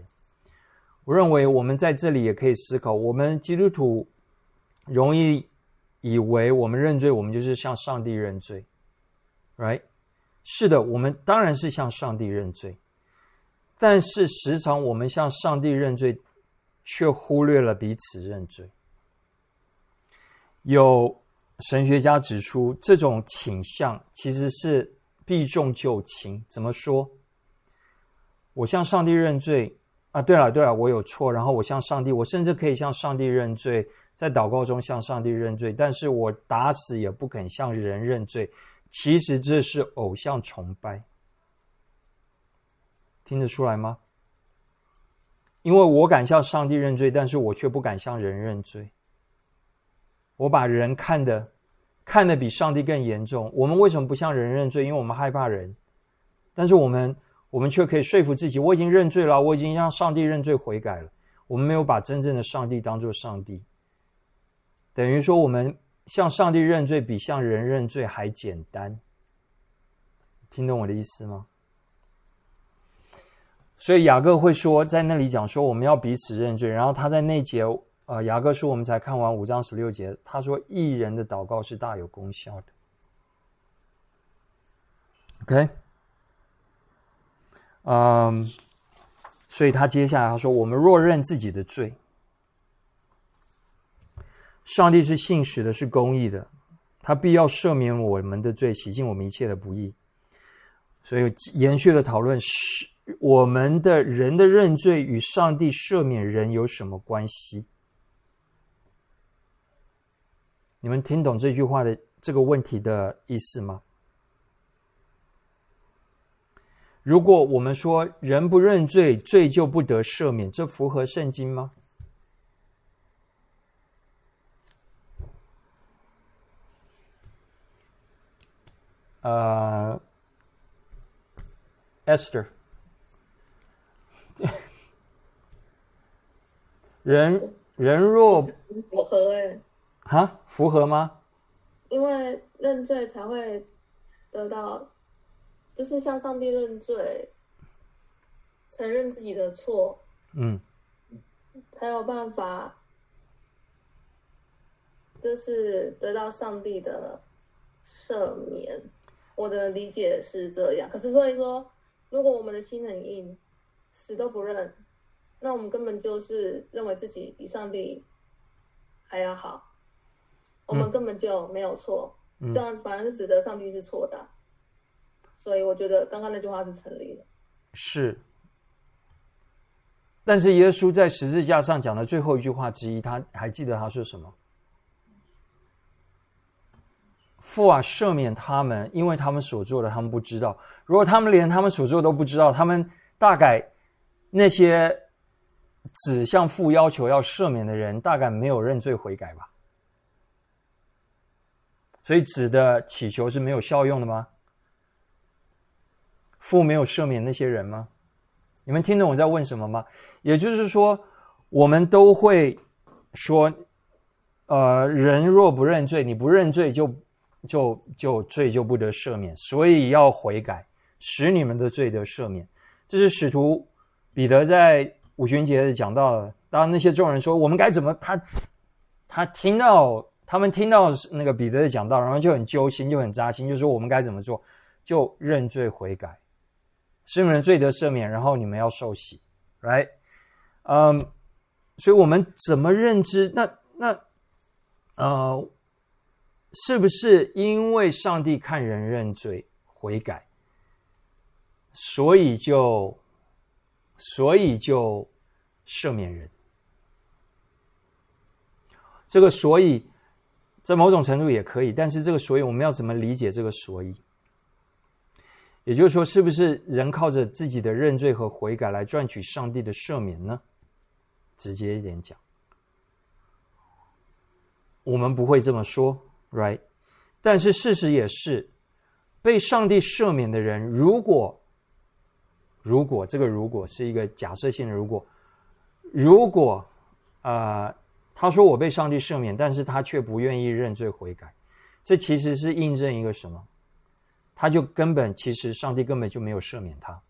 我认为我们在这里也可以思考，我们基督徒容易以为我们认罪，我们就是向上帝认罪。Right，是的，我们当然是向上帝认罪，但是时常我们向上帝认罪，却忽略了彼此认罪。有神学家指出，这种倾向其实是避重就轻。怎么说？我向上帝认罪啊！对了，对了，我有错，然后我向上帝，我甚至可以向上帝认罪，在祷告中向上帝认罪，但是我打死也不肯向人认罪。其实这是偶像崇拜，听得出来吗？因为我敢向上帝认罪，但是我却不敢向人认罪。我把人看的看得比上帝更严重。我们为什么不向人认罪？因为我们害怕人。但是我们，我们却可以说服自己：我已经认罪了，我已经向上帝认罪悔改了。我们没有把真正的上帝当做上帝，等于说我们向上帝认罪比向人认罪还简单。听懂我的意思吗？所以雅各会说，在那里讲说我们要彼此认罪，然后他在那节，呃，雅各书我们才看完五章十六节，他说艺人的祷告是大有功效的。OK，嗯，所以他接下来他说，我们若认自己的罪，上帝是信实的，是公义的，他必要赦免我们的罪，洗净我们一切的不义。所以延续的讨论是。我们的人的认罪与上帝赦免人有什么关系？你们听懂这句话的这个问题的意思吗？如果我们说人不认罪，罪就不得赦免，这符合圣经吗？呃，Esther。人人若符合哎，哈，符合吗？因为认罪才会得到，就是向上帝认罪，承认自己的错，嗯，才有办法，就是得到上帝的赦免。我的理解是这样，可是所以说，如果我们的心很硬，死都不认。那我们根本就是认为自己比上帝还要好，我们根本就没有错，这样反而是指责上帝是错的。所以我觉得刚刚那句话是成立的。是，但是耶稣在十字架上讲的最后一句话之一，他还记得他说什么？父啊，赦免他们，因为他们所做的，他们不知道。如果他们连他们所做都不知道，他们大概那些。只向父要求要赦免的人，大概没有认罪悔改吧？所以子的祈求是没有效用的吗？父没有赦免那些人吗？你们听懂我在问什么吗？也就是说，我们都会说，呃，人若不认罪，你不认罪，就就就罪就不得赦免，所以要悔改，使你们的罪得赦免。这是使徒彼得在。五旬节讲到的，当那些众人说我们该怎么，他他听到他们听到那个彼得的讲道，然后就很揪心，就很扎心，就说我们该怎么做，就认罪悔改，使你们的罪得赦免，然后你们要受洗，right？嗯，所以我们怎么认知？那那呃，是不是因为上帝看人认罪悔改，所以就？所以就赦免人，这个所以在某种程度也可以，但是这个所以我们要怎么理解这个所以？也就是说，是不是人靠着自己的认罪和悔改来赚取上帝的赦免呢？直接一点讲，我们不会这么说，right？但是事实也是，被上帝赦免的人，如果如果这个如果是一个假设性的如果，如果，呃，他说我被上帝赦免，但是他却不愿意认罪悔改，这其实是印证一个什么？他就根本其实上帝根本就没有赦免他，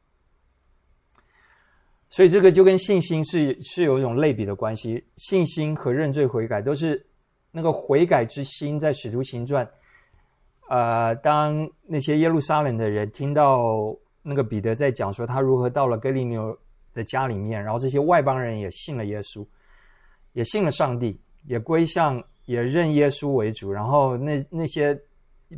所以这个就跟信心是是有一种类比的关系，信心和认罪悔改都是那个悔改之心，在使徒行传，呃，当那些耶路撒冷的人听到。那个彼得在讲说他如何到了哥利牛的家里面，然后这些外邦人也信了耶稣，也信了上帝，也归向，也认耶稣为主。然后那那些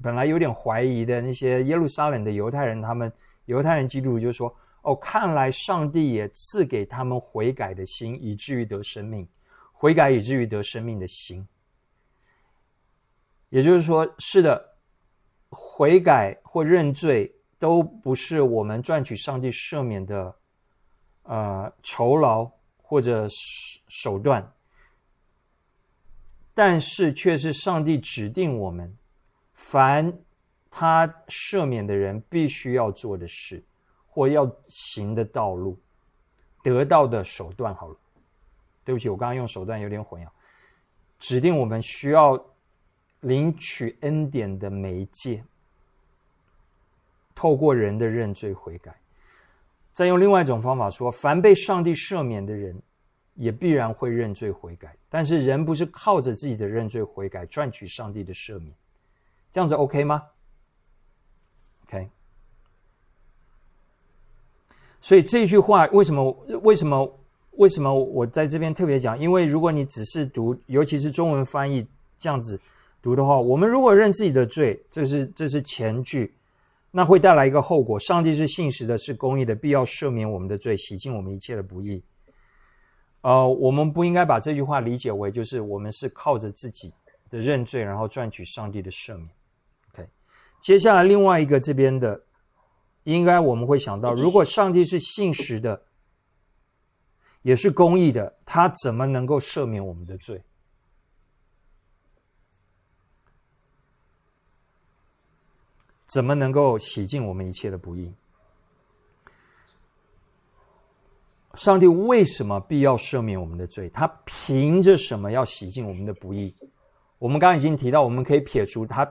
本来有点怀疑的那些耶路撒冷的犹太人，他们犹太人基督徒就说：“哦，看来上帝也赐给他们悔改的心，以至于得生命，悔改以至于得生命的心。”也就是说，是的，悔改或认罪。都不是我们赚取上帝赦免的，呃，酬劳或者手段，但是却是上帝指定我们凡他赦免的人必须要做的事，或要行的道路，得到的手段。好了，对不起，我刚刚用手段有点混淆。指定我们需要领取恩典的媒介，透过人的认罪悔改。再用另外一种方法说，凡被上帝赦免的人，也必然会认罪悔改。但是人不是靠着自己的认罪悔改赚取上帝的赦免，这样子 OK 吗？OK。所以这句话为什么？为什么？为什么我在这边特别讲？因为如果你只是读，尤其是中文翻译这样子读的话，我们如果认自己的罪，这是这是前句。那会带来一个后果：上帝是信实的，是公义的，必要赦免我们的罪，洗净我们一切的不义。呃，我们不应该把这句话理解为就是我们是靠着自己的认罪，然后赚取上帝的赦免。OK，接下来另外一个这边的，应该我们会想到，如果上帝是信实的，也是公义的，他怎么能够赦免我们的罪？怎么能够洗净我们一切的不义？上帝为什么必要赦免我们的罪？他凭着什么要洗净我们的不义？我们刚刚已经提到，我们可以撇除他，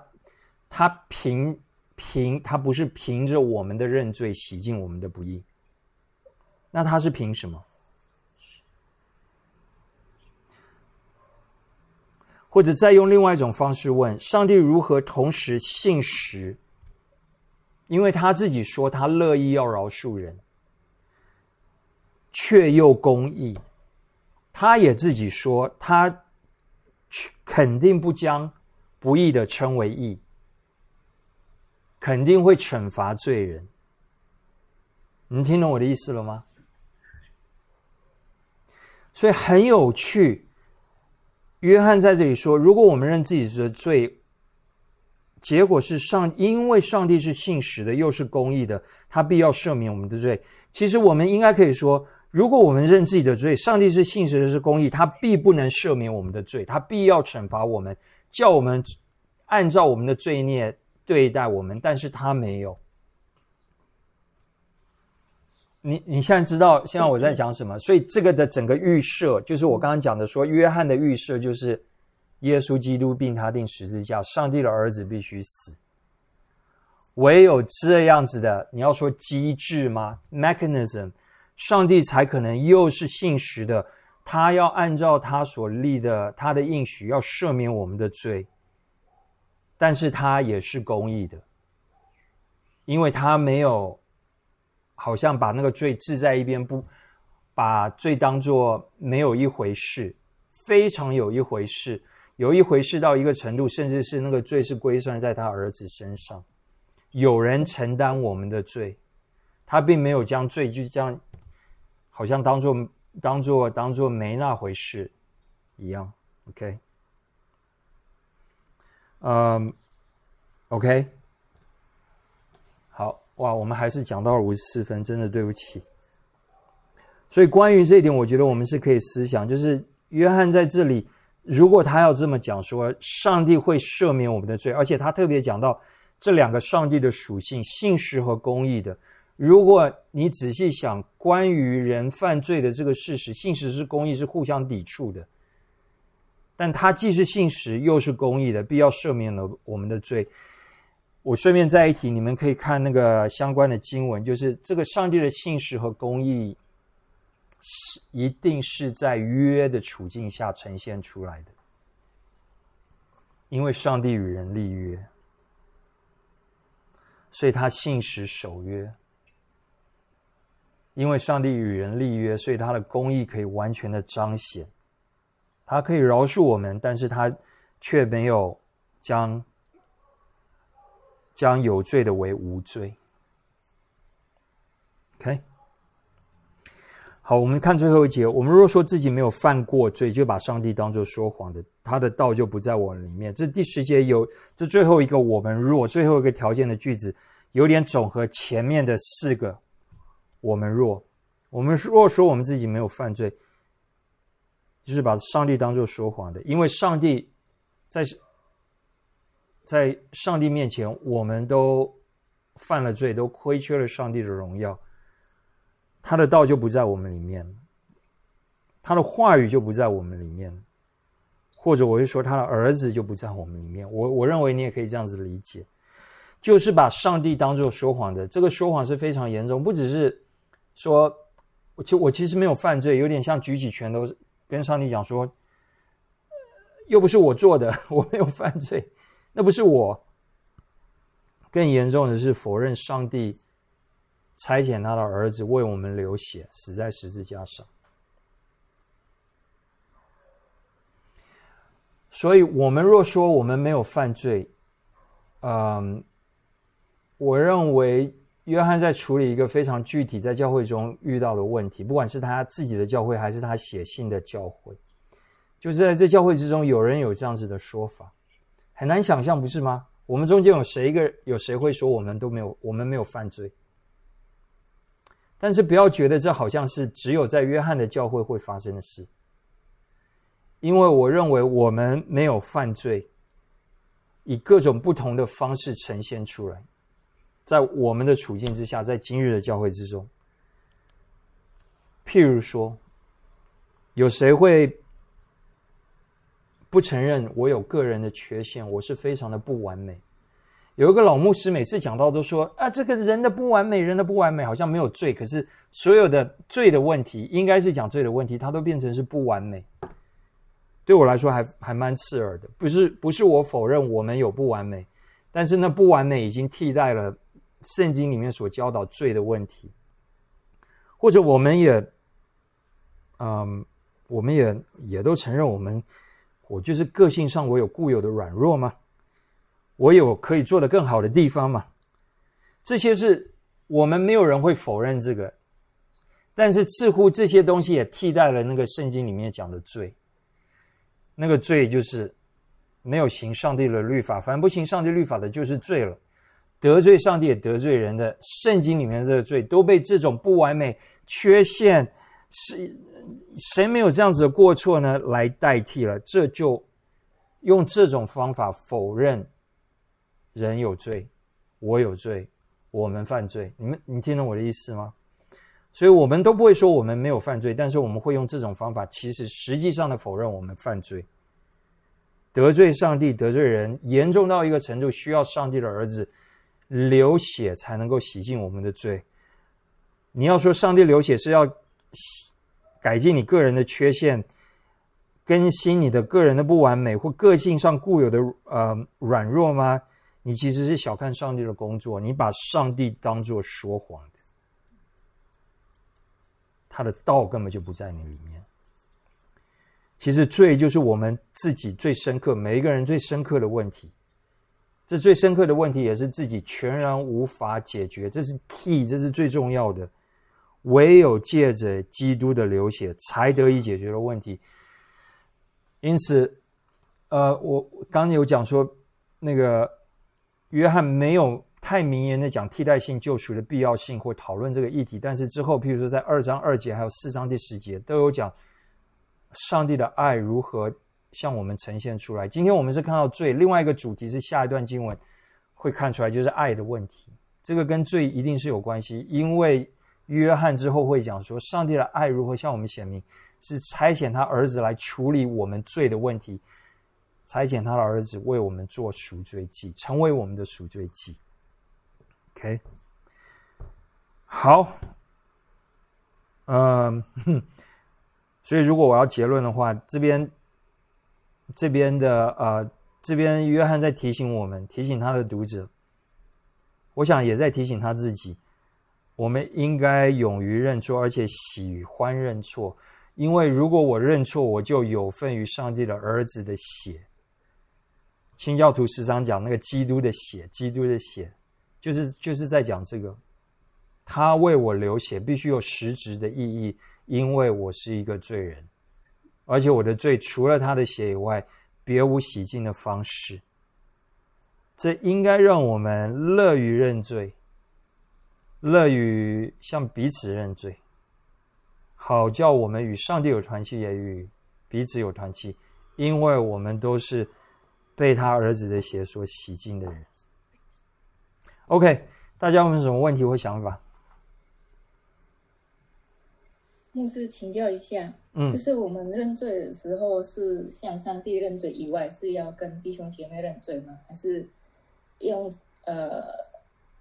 他凭凭他不是凭着我们的认罪洗净我们的不义，那他是凭什么？或者再用另外一种方式问：上帝如何同时信实？因为他自己说他乐意要饶恕人，却又公义。他也自己说他肯定不将不义的称为义，肯定会惩罚罪人。你听懂我的意思了吗？所以很有趣。约翰在这里说：如果我们认自己的罪，结果是上，因为上帝是信实的，又是公义的，他必要赦免我们的罪。其实我们应该可以说，如果我们认自己的罪，上帝是信实的，是公义，他必不能赦免我们的罪，他必要惩罚我们，叫我们按照我们的罪孽对待我们。但是他没有。你你现在知道现在我在讲什么？所以这个的整个预设，就是我刚刚讲的，说约翰的预设就是。耶稣基督并他定十字架，上帝的儿子必须死。唯有这样子的，你要说机制吗？mechanism，上帝才可能又是信实的，他要按照他所立的他的应许，要赦免我们的罪。但是他也是公义的，因为他没有好像把那个罪置在一边，不把罪当作没有一回事，非常有一回事。有一回事到一个程度，甚至是那个罪是归算在他儿子身上，有人承担我们的罪，他并没有将罪就这样，好像当做当做当做没那回事一样。OK，嗯，OK，好哇，我们还是讲到了五十四分，真的对不起。所以关于这一点，我觉得我们是可以思想，就是约翰在这里。如果他要这么讲，说上帝会赦免我们的罪，而且他特别讲到这两个上帝的属性——信实和公义的。如果你仔细想，关于人犯罪的这个事实，信实是公义是互相抵触的。但他既是信实，又是公义的，必要赦免了我们的罪。我顺便再一提，你们可以看那个相关的经文，就是这个上帝的信实和公义。是一定是在约的处境下呈现出来的，因为上帝与人立约，所以他信实守约。因为上帝与人立约，所以他的公义可以完全的彰显。他可以饶恕我们，但是他却没有将将有罪的为无罪。OK。好，我们看最后一节。我们若说自己没有犯过罪，就把上帝当作说谎的，他的道就不在我里面。这第十节有这最后一个我们若最后一个条件的句子，有点总和前面的四个。我们若我们若说我们自己没有犯罪，就是把上帝当作说谎的，因为上帝在在上帝面前，我们都犯了罪，都亏缺了上帝的荣耀，他的道就不在我们里面，他的话语就不在我们里面，或者我是说他的儿子就不在我们里面。我我认为你也可以这样子理解，就是把上帝当做说谎的。这个说谎是非常严重，不只是说，我其我其实没有犯罪，有点像举起拳头跟上帝讲说，又不是我做的，我没有犯罪。那不是我，更严重的是否认上帝差遣他的儿子为我们流血，死在十字架上。所以，我们若说我们没有犯罪，嗯，我认为约翰在处理一个非常具体在教会中遇到的问题，不管是他自己的教会，还是他写信的教会，就是在这教会之中，有人有这样子的说法。很难想象，不是吗？我们中间有谁一个有谁会说我们都没有，我们没有犯罪？但是不要觉得这好像是只有在约翰的教会会发生的事，因为我认为我们没有犯罪，以各种不同的方式呈现出来，在我们的处境之下，在今日的教会之中，譬如说，有谁会？不承认我有个人的缺陷，我是非常的不完美。有一个老牧师每次讲到都说啊，这个人的不完美，人的不完美，好像没有罪，可是所有的罪的问题，应该是讲罪的问题，他都变成是不完美。对我来说还还蛮刺耳的。不是不是我否认我们有不完美，但是那不完美已经替代了圣经里面所教导罪的问题，或者我们也，嗯，我们也也都承认我们。我就是个性上，我有固有的软弱吗？我有可以做的更好的地方吗？这些是我们没有人会否认这个，但是似乎这些东西也替代了那个圣经里面讲的罪。那个罪就是没有行上帝的律法，凡不行上帝律法的，就是罪了。得罪上帝也得罪人的，圣经里面这个罪都被这种不完美、缺陷是。谁没有这样子的过错呢？来代替了，这就用这种方法否认人有罪，我有罪，我们犯罪。你们，你听懂我的意思吗？所以我们都不会说我们没有犯罪，但是我们会用这种方法，其实实际上的否认我们犯罪，得罪上帝，得罪人，严重到一个程度，需要上帝的儿子流血才能够洗净我们的罪。你要说上帝流血是要洗。改进你个人的缺陷，更新你的个人的不完美或个性上固有的呃软弱吗？你其实是小看上帝的工作，你把上帝当做说谎的，他的道根本就不在你里面。其实罪就是我们自己最深刻，每一个人最深刻的问题。这最深刻的问题也是自己全然无法解决，这是 key，这是最重要的。唯有借着基督的流血，才得以解决的问题。因此，呃，我刚有讲说，那个约翰没有太明言的讲替代性救赎的必要性，或讨论这个议题。但是之后，譬如说在二章二节，还有四章第十节，都有讲上帝的爱如何向我们呈现出来。今天我们是看到罪，另外一个主题是下一段经文会看出来，就是爱的问题。这个跟罪一定是有关系，因为。约翰之后会讲说，上帝的爱如何向我们显明，是差遣他儿子来处理我们罪的问题，差遣他的儿子为我们做赎罪祭，成为我们的赎罪祭。OK，好，嗯，哼所以如果我要结论的话，这边这边的呃，这边约翰在提醒我们，提醒他的读者，我想也在提醒他自己。我们应该勇于认错，而且喜欢认错，因为如果我认错，我就有份于上帝的儿子的血。清教徒时常讲那个基督的血，基督的血，就是就是在讲这个，他为我流血，必须有实质的意义，因为我是一个罪人，而且我的罪除了他的血以外，别无洗净的方式。这应该让我们乐于认罪。乐于向彼此认罪，好叫我们与上帝有团契，也与彼此有团契，因为我们都是被他儿子的血所洗净的人。OK，大家有没有什么问题或想法？牧师请教一下，嗯就是我们认罪的时候，是向上帝认罪以外，是要跟弟兄姐妹认罪吗？还是用呃，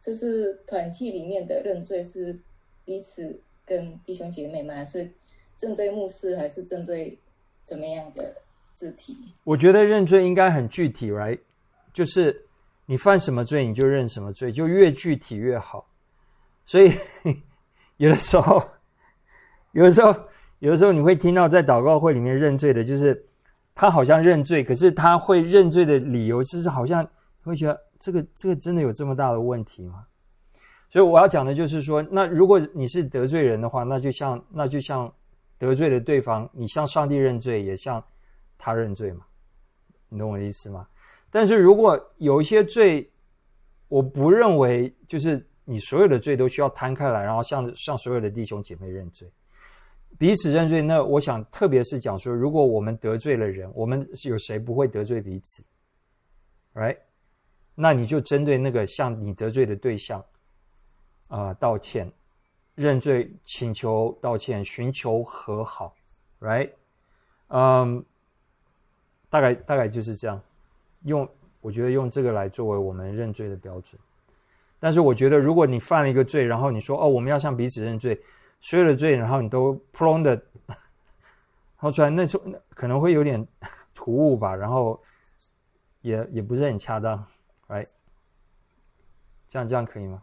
就是团契里面的认罪是彼此跟弟兄姐妹吗？还是针对牧师，还是针对怎么样的肢体？我觉得认罪应该很具体，right？就是你犯什么罪你就认什么罪，就越具体越好。所以 有的时候，有的时候，有的时候你会听到在祷告会里面认罪的，就是他好像认罪，可是他会认罪的理由就是好像会觉得这个这个真的有这么大的问题吗？所以我要讲的就是说，那如果你是得罪人的话，那就像那就像得罪了对方，你向上帝认罪，也向他认罪嘛。你懂我的意思吗？但是如果有一些罪，我不认为就是你所有的罪都需要摊开来，然后向向所有的弟兄姐妹认罪，彼此认罪。那我想，特别是讲说，如果我们得罪了人，我们有谁不会得罪彼此？Right？那你就针对那个向你得罪的对象，啊、道歉、认罪、请求道歉、寻求和好，Right？嗯，大概大概就是这样。用我觉得用这个来作为我们认罪的标准。但是我觉得，如果你犯了一个罪，然后你说哦，我们要向彼此认罪，所有的罪，然后你都扑隆的抛出来，那时候可能会有点突兀吧，然后也也不是很恰当，right？这样这样可以吗？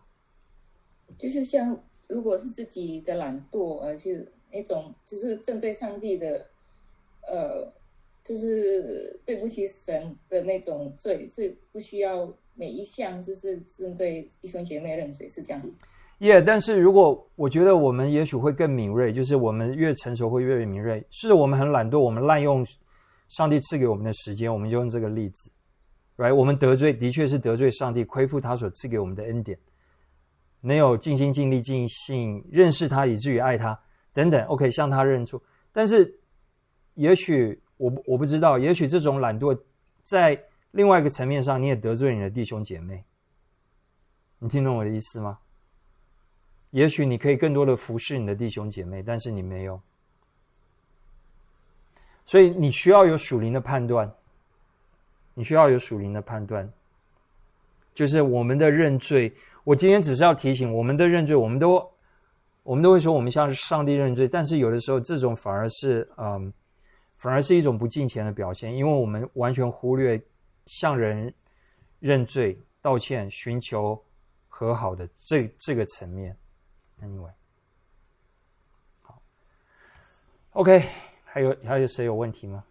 就是像如果是自己的懒惰，而是那种就是针对上帝的，呃，就是对不起神的那种罪，是不需要每一项就是针对弟兄姐妹认罪，是这样。耶、但是如果我觉得我们也许会更敏锐，就是我们越成熟会越敏锐。是我们很懒惰，我们滥用上帝赐给我们的时间，我们就用这个例子，right？我们得罪的确是得罪上帝，亏负他所赐给我们的恩典，没有尽心尽力尽性认识他，以至于爱他等等。OK，向他认错。但是也许我我不知道，也许这种懒惰在另外一个层面上，你也得罪你的弟兄姐妹。你听懂我的意思吗？也许你可以更多的服侍你的弟兄姐妹，但是你没有，所以你需要有属灵的判断。你需要有属灵的判断，就是我们的认罪。我今天只是要提醒，我们的认罪，我们都我们都会说我们向上帝认罪，但是有的时候这种反而是嗯，反而是一种不敬虔的表现，因为我们完全忽略向人认罪、道歉、寻求和好的这这个层面。Anyway，好，OK，还有还有谁有问题吗？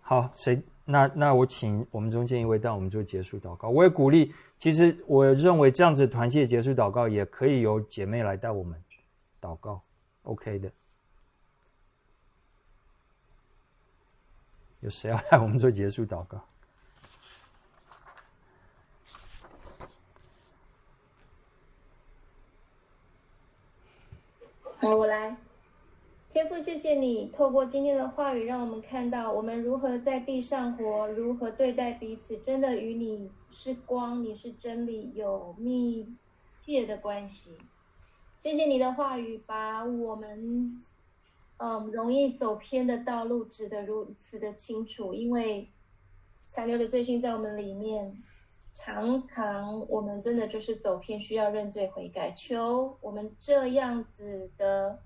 好，谁？那那我请我们中间一位带我们做结束祷告。我也鼓励，其实我认为这样子团契结束祷告也可以由姐妹来带我们祷告，OK 的。有谁要带 我们做结束祷告？好，我来。天父，谢谢你透过今天的话语，让我们看到我们如何在地上活，如何对待彼此，真的与你是光，你是真理，有密切的关系。谢谢你的话语，把我们嗯容易走偏的道路指得如此的清楚，因为残留的罪性在我们里面，常常我们真的就是走偏，需要认罪悔改。求我们这样子的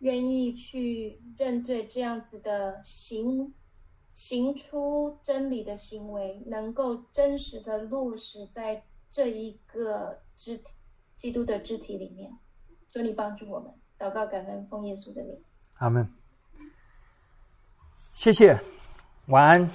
愿意去认罪，这样子的行行出真理的行为，能够真实的落实在这一个肢体基督的肢体里面。求你帮助我们，祷告感恩，奉耶稣的名。阿门。谢谢，晚安。